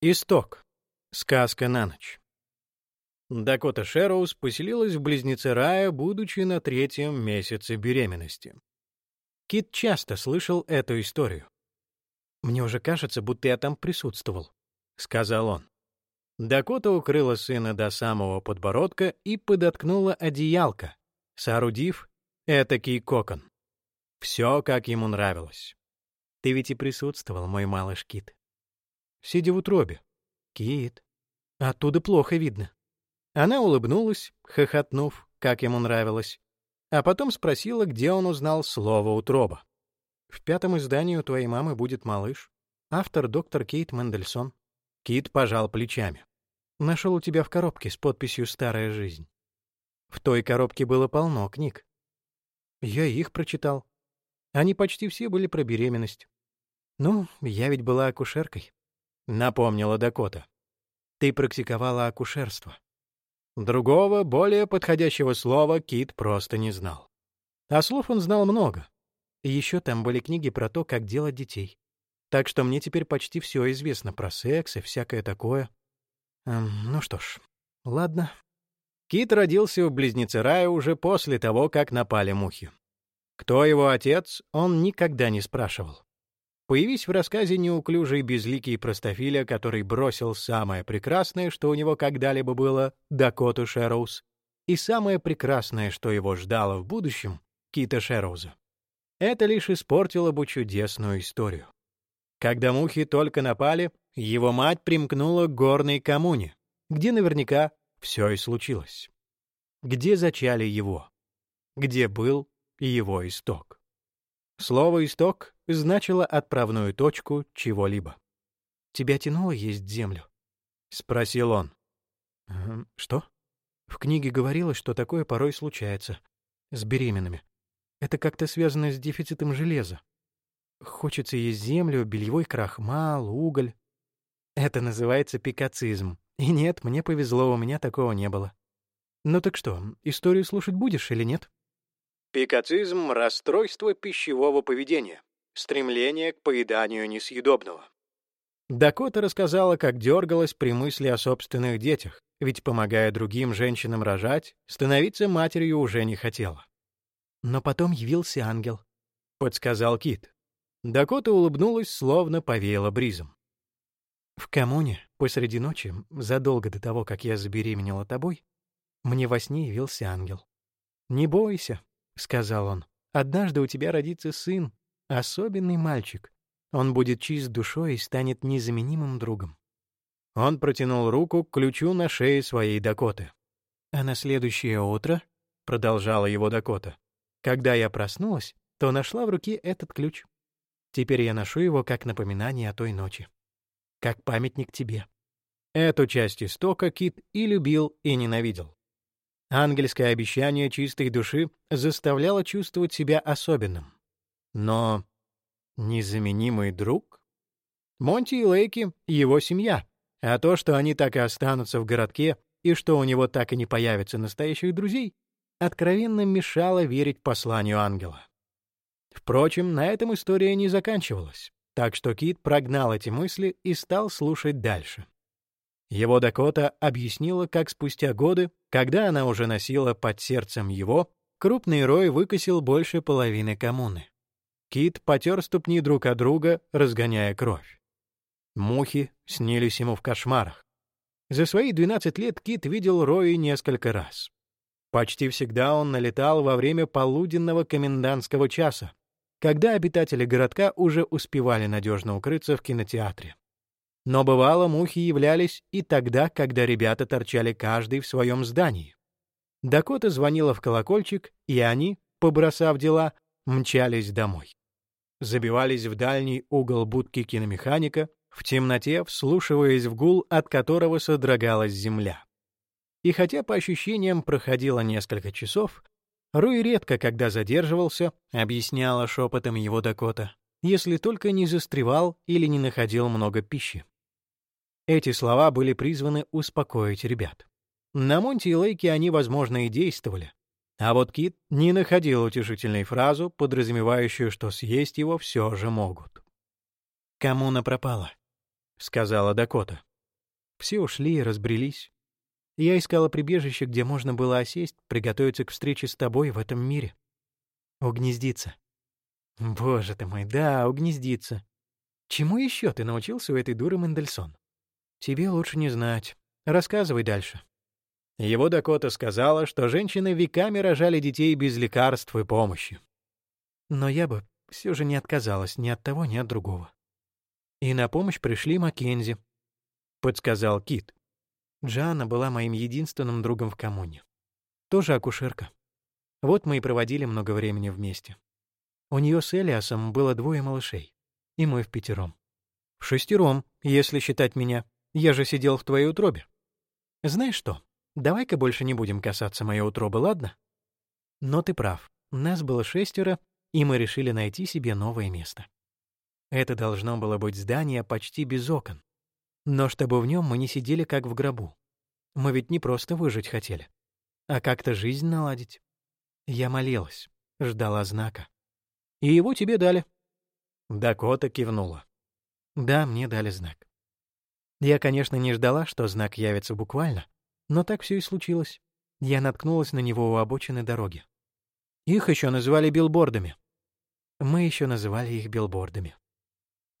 Исток. Сказка на ночь. Дакота Шерроуз поселилась в Близнеце Рая, будучи на третьем месяце беременности. Кит часто слышал эту историю. «Мне уже кажется, будто я там присутствовал», — сказал он. Дакота укрыла сына до самого подбородка и подоткнула одеялко, соорудив этакий кокон. Все, как ему нравилось. «Ты ведь и присутствовал, мой малыш Кит», сидя в утробе. Кит. Оттуда плохо видно. Она улыбнулась, хохотнув, как ему нравилось, а потом спросила, где он узнал слово «утроба». В пятом издании у твоей мамы будет малыш. Автор доктор Кейт Мендельсон. Кит пожал плечами. Нашел у тебя в коробке с подписью «Старая жизнь». В той коробке было полно книг. Я их прочитал. Они почти все были про беременность. Ну, я ведь была акушеркой напомнила Дакота. Ты практиковала акушерство. Другого, более подходящего слова Кит просто не знал. А слов он знал много. И еще там были книги про то, как делать детей. Так что мне теперь почти все известно про секс и всякое такое. Эм, ну что ж, ладно. Кит родился в Близнеце Рая уже после того, как напали мухи. Кто его отец, он никогда не спрашивал. Появись в рассказе неуклюжий безликий простофиля, который бросил самое прекрасное, что у него когда-либо было, Дакоту Шэроуз, и самое прекрасное, что его ждало в будущем, Кита Шэроуза. Это лишь испортило бы чудесную историю. Когда мухи только напали, его мать примкнула к горной коммуне, где наверняка все и случилось. Где зачали его? Где был его исток? Слово «исток» значило отправную точку чего-либо. «Тебя тянуло есть землю?» — спросил он. «Эм, «Что?» В книге говорилось, что такое порой случается. С беременными. Это как-то связано с дефицитом железа. Хочется есть землю, бельевой крахмал, уголь. Это называется пикацизм. И нет, мне повезло, у меня такого не было. Ну так что, историю слушать будешь или нет? Пикацизм — расстройство пищевого поведения стремление к поеданию несъедобного. Дакота рассказала, как дергалась при мысли о собственных детях, ведь, помогая другим женщинам рожать, становиться матерью уже не хотела. «Но потом явился ангел», — подсказал Кит. Дакота улыбнулась, словно повеяла бризом. «В коммуне, посреди ночи, задолго до того, как я забеременела тобой, мне во сне явился ангел. «Не бойся», — сказал он, — «однажды у тебя родится сын, Особенный мальчик. Он будет чист душой и станет незаменимым другом. Он протянул руку к ключу на шее своей Дакоты. А на следующее утро, продолжала его Дакота, когда я проснулась, то нашла в руке этот ключ. Теперь я ношу его как напоминание о той ночи. Как памятник тебе. Эту часть истока Кит и любил, и ненавидел. Ангельское обещание чистой души заставляло чувствовать себя особенным. Но незаменимый друг? Монти и Лейки — его семья, а то, что они так и останутся в городке и что у него так и не появится настоящих друзей, откровенно мешало верить посланию ангела. Впрочем, на этом история не заканчивалась, так что Кит прогнал эти мысли и стал слушать дальше. Его Дакота объяснила, как спустя годы, когда она уже носила под сердцем его, крупный рой выкосил больше половины коммуны. Кит потер ступни друг от друга, разгоняя кровь. Мухи снились ему в кошмарах. За свои 12 лет Кит видел Рои несколько раз. Почти всегда он налетал во время полуденного комендантского часа, когда обитатели городка уже успевали надежно укрыться в кинотеатре. Но бывало, мухи являлись и тогда, когда ребята торчали каждый в своем здании. Дакота звонила в колокольчик, и они, побросав дела, мчались домой забивались в дальний угол будки киномеханика, в темноте вслушиваясь в гул, от которого содрогалась земля. И хотя по ощущениям проходило несколько часов, Руй редко, когда задерживался, объясняла шепотом его Дакота, если только не застревал или не находил много пищи. Эти слова были призваны успокоить ребят. На Монте и Лейке они, возможно, и действовали, а вот Кит не находил утешительной фразу, подразумевающую, что съесть его все же могут. «Коммуна пропала», — сказала Дакота. Все ушли и разбрелись. Я искала прибежище, где можно было осесть, приготовиться к встрече с тобой в этом мире. Угнездиться. Боже ты мой, да, угнездиться. Чему еще ты научился у этой дуры Мендельсон? Тебе лучше не знать. Рассказывай дальше. Его Дакота сказала, что женщины веками рожали детей без лекарств и помощи. Но я бы все же не отказалась ни от того, ни от другого. И на помощь пришли Маккензи, — подсказал Кит. Джанна была моим единственным другом в коммуне. Тоже акушерка. Вот мы и проводили много времени вместе. У нее с Элиасом было двое малышей, и мы в пятером. В шестером, если считать меня. Я же сидел в твоей утробе. Знаешь что, давай-ка больше не будем касаться моей утробы, ладно? Но ты прав. Нас было шестеро, и мы решили найти себе новое место. Это должно было быть здание почти без окон. Но чтобы в нем мы не сидели как в гробу. Мы ведь не просто выжить хотели, а как-то жизнь наладить. Я молилась, ждала знака. И его тебе дали. Дакота кивнула. Да, мне дали знак. Я, конечно, не ждала, что знак явится буквально, но так все и случилось. Я наткнулась на него у обочины дороги. Их еще называли билбордами. Мы еще называли их билбордами.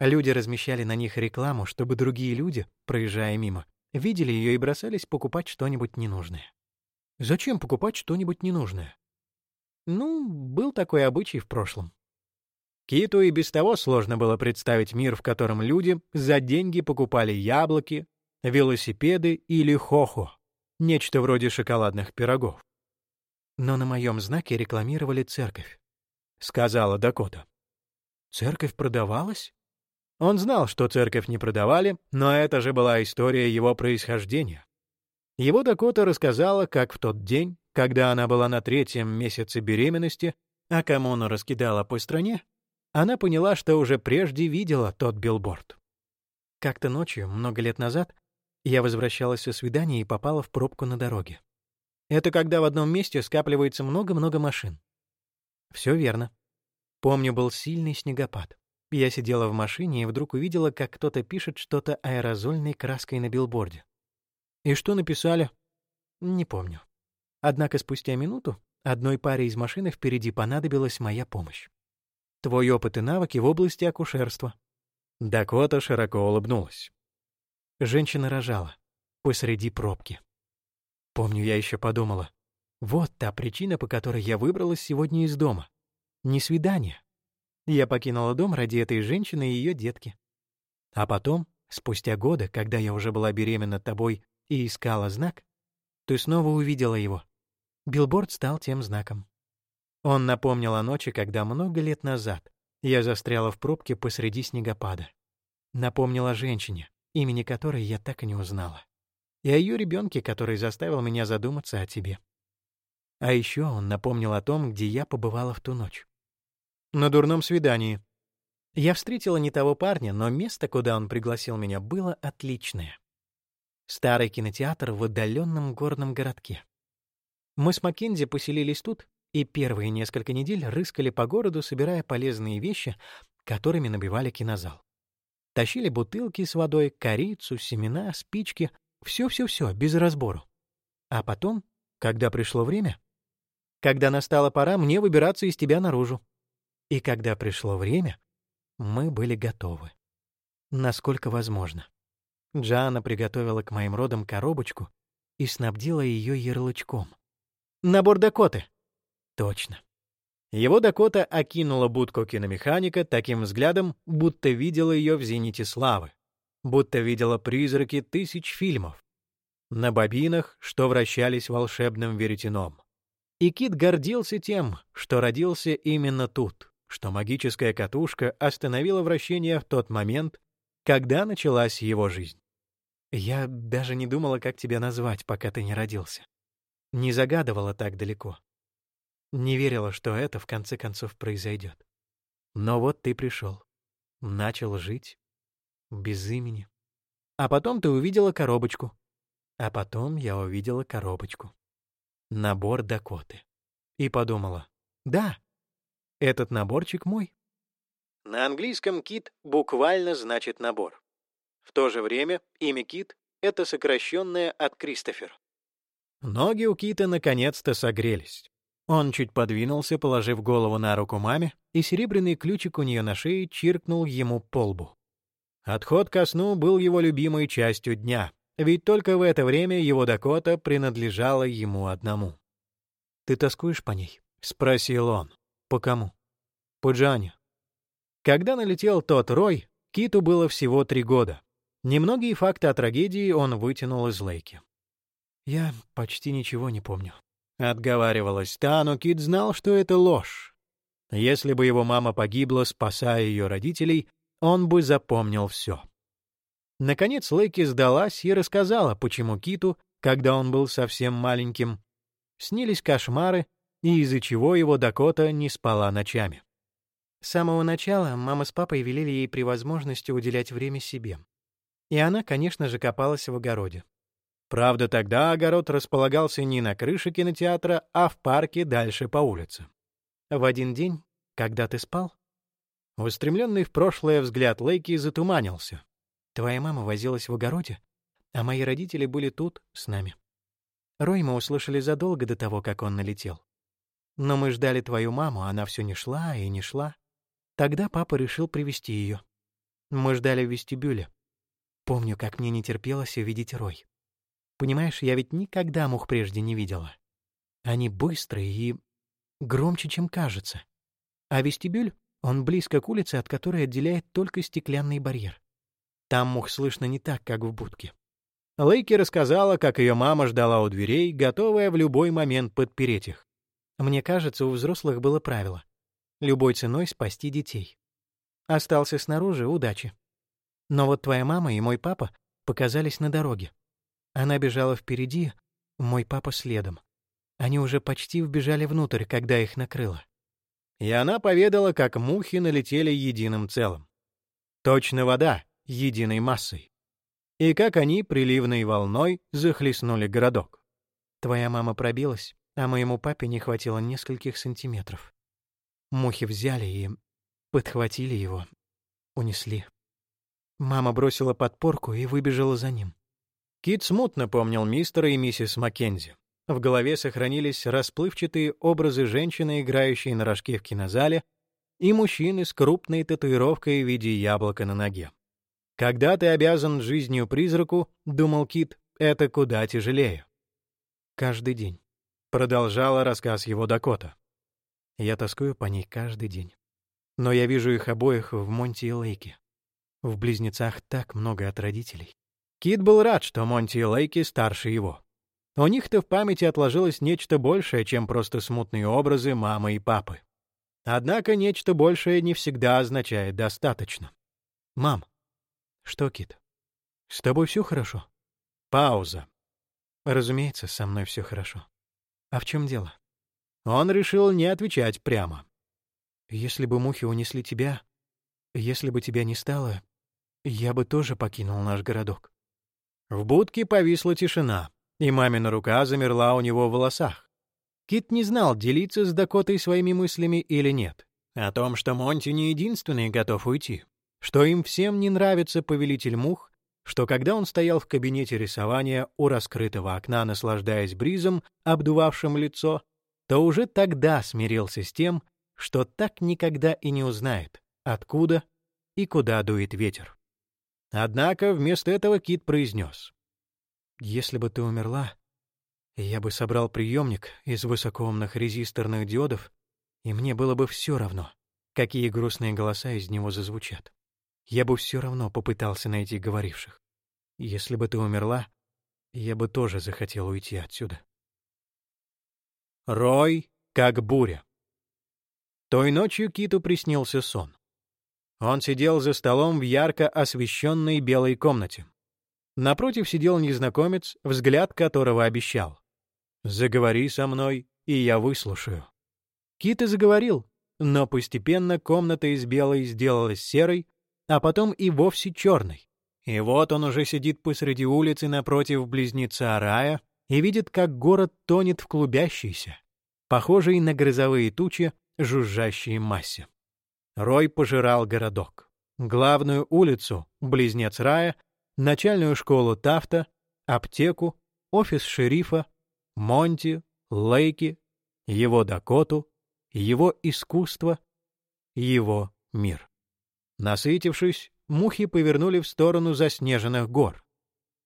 Люди размещали на них рекламу, чтобы другие люди, проезжая мимо, видели ее и бросались покупать что-нибудь ненужное. Зачем покупать что-нибудь ненужное? Ну, был такой обычай в прошлом. Киту и без того сложно было представить мир, в котором люди за деньги покупали яблоки, велосипеды или хохо, нечто вроде шоколадных пирогов. Но на моем знаке рекламировали церковь, — сказала Дакота. Церковь продавалась? Он знал, что церковь не продавали, но это же была история его происхождения. Его Дакота рассказала, как в тот день, когда она была на третьем месяце беременности, а коммуну раскидала по стране, она поняла, что уже прежде видела тот билборд. Как-то ночью, много лет назад, я возвращалась со свидания и попала в пробку на дороге. Это когда в одном месте скапливается много-много машин. Все верно. Помню, был сильный снегопад. Я сидела в машине и вдруг увидела, как кто-то пишет что-то аэрозольной краской на билборде. И что написали? Не помню. Однако спустя минуту одной паре из машины впереди понадобилась моя помощь. Твой опыт и навыки в области акушерства. Дакота широко улыбнулась. Женщина рожала посреди пробки. Помню, я еще подумала, вот та причина, по которой я выбралась сегодня из дома. Не свидание, я покинула дом ради этой женщины и ее детки. А потом, спустя годы, когда я уже была беременна тобой и искала знак, ты снова увидела его. Билборд стал тем знаком. Он напомнил о ночи, когда много лет назад я застряла в пробке посреди снегопада. Напомнил о женщине, имени которой я так и не узнала. И о ее ребенке, который заставил меня задуматься о тебе. А еще он напомнил о том, где я побывала в ту ночь на дурном свидании. Я встретила не того парня, но место, куда он пригласил меня, было отличное. Старый кинотеатр в отдаленном горном городке. Мы с Маккензи поселились тут и первые несколько недель рыскали по городу, собирая полезные вещи, которыми набивали кинозал. Тащили бутылки с водой, корицу, семена, спички, все-все-все, без разбору. А потом, когда пришло время, когда настала пора мне выбираться из тебя наружу, и когда пришло время, мы были готовы. Насколько возможно. Джана приготовила к моим родам коробочку и снабдила ее ярлычком. «Набор Дакоты!» «Точно». Его Дакота окинула будку киномеханика таким взглядом, будто видела ее в «Зените славы», будто видела призраки тысяч фильмов на бобинах, что вращались волшебным веретеном. И Кит гордился тем, что родился именно тут, что магическая катушка остановила вращение в тот момент, когда началась его жизнь. Я даже не думала, как тебя назвать, пока ты не родился. Не загадывала так далеко. Не верила, что это в конце концов произойдет. Но вот ты пришел. Начал жить. Без имени. А потом ты увидела коробочку. А потом я увидела коробочку. Набор Дакоты. И подумала, да, этот наборчик мой. На английском «кит» буквально значит «набор». В то же время имя «кит» Это сокращенное от Кристофер. Ноги у Кита наконец-то согрелись. Он чуть подвинулся, положив голову на руку маме, и серебряный ключик у нее на шее чиркнул ему по лбу. Отход ко сну был его любимой частью дня, ведь только в это время его Дакота принадлежала ему одному. «Ты тоскуешь по ней?» — спросил он. «По кому?» «По Джане». Когда налетел тот Рой, Киту было всего три года. Немногие факты о трагедии он вытянул из Лейки. «Я почти ничего не помню», — отговаривалась та, но Кит знал, что это ложь. Если бы его мама погибла, спасая ее родителей, он бы запомнил все. Наконец Лейки сдалась и рассказала, почему Киту, когда он был совсем маленьким, снились кошмары, и из-за чего его Дакота не спала ночами. С самого начала мама с папой велели ей при возможности уделять время себе. И она, конечно же, копалась в огороде. Правда, тогда огород располагался не на крыше кинотеатра, а в парке дальше по улице. В один день, когда ты спал, устремленный в прошлое взгляд Лейки затуманился. Твоя мама возилась в огороде, а мои родители были тут, с нами. Рой мы услышали задолго до того, как он налетел. Но мы ждали твою маму, она все не шла и не шла. Тогда папа решил привести ее. Мы ждали в вестибюле. Помню, как мне не терпелось увидеть Рой. Понимаешь, я ведь никогда мух прежде не видела. Они быстрые и громче, чем кажется. А вестибюль, он близко к улице, от которой отделяет только стеклянный барьер. Там мух слышно не так, как в будке. Лейки рассказала, как ее мама ждала у дверей, готовая в любой момент подпереть их. Мне кажется, у взрослых было правило — любой ценой спасти детей. Остался снаружи — удачи. Но вот твоя мама и мой папа показались на дороге. Она бежала впереди, мой папа следом. Они уже почти вбежали внутрь, когда их накрыло. И она поведала, как мухи налетели единым целым. Точно вода, единой массой. И как они приливной волной захлестнули городок. Твоя мама пробилась, а моему папе не хватило нескольких сантиметров. Мухи взяли и подхватили его, унесли. Мама бросила подпорку и выбежала за ним. Кит смутно помнил мистера и миссис Маккензи. В голове сохранились расплывчатые образы женщины, играющей на рожке в кинозале, и мужчины с крупной татуировкой в виде яблока на ноге. «Когда ты обязан жизнью призраку», — думал Кит, — «это куда тяжелее». «Каждый день», — продолжала рассказ его Дакота. «Я тоскую по ней каждый день. Но я вижу их обоих в Монти и Лейке. В близнецах так много от родителей. Кит был рад, что Монти и Лейки старше его. У них-то в памяти отложилось нечто большее, чем просто смутные образы мамы и папы. Однако нечто большее не всегда означает «достаточно». «Мам». «Что, Кит? С тобой все хорошо?» Пауза. «Разумеется, со мной все хорошо. А в чем дело?» Он решил не отвечать прямо. «Если бы мухи унесли тебя, если бы тебя не стало, я бы тоже покинул наш городок. В будке повисла тишина, и мамина рука замерла у него в волосах. Кит не знал, делиться с Дакотой своими мыслями или нет. О том, что Монти не единственный готов уйти. Что им всем не нравится повелитель мух, что когда он стоял в кабинете рисования у раскрытого окна, наслаждаясь бризом, обдувавшим лицо, то уже тогда смирился с тем, что так никогда и не узнает, откуда и куда дует ветер. Однако вместо этого Кит произнес. «Если бы ты умерла, я бы собрал приемник из высокоумных резисторных диодов, и мне было бы все равно, какие грустные голоса из него зазвучат. Я бы все равно попытался найти говоривших. Если бы ты умерла, я бы тоже захотел уйти отсюда». Рой, как буря. Той ночью Киту приснился сон. Он сидел за столом в ярко освещенной белой комнате. Напротив сидел незнакомец, взгляд которого обещал. «Заговори со мной, и я выслушаю». Кит и заговорил, но постепенно комната из белой сделалась серой, а потом и вовсе черной. И вот он уже сидит посреди улицы напротив близнеца Рая и видит, как город тонет в клубящейся, похожей на грозовые тучи, жужжащей массе. Рой пожирал городок. Главную улицу, близнец рая, начальную школу Тафта, аптеку, офис шерифа, Монти, Лейки, его Дакоту, его искусство, его мир. Насытившись, мухи повернули в сторону заснеженных гор.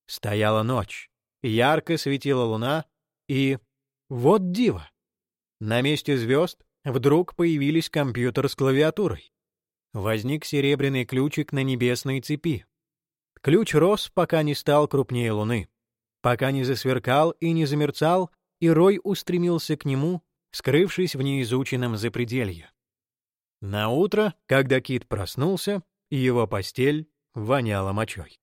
Стояла ночь, ярко светила луна, и... Вот диво! На месте звезд вдруг появились компьютер с клавиатурой. Возник серебряный ключик на небесной цепи. Ключ рос, пока не стал крупнее луны, пока не засверкал и не замерцал, и Рой устремился к нему, скрывшись в неизученном запределье. На утро, когда Кит проснулся, его постель воняла мочой.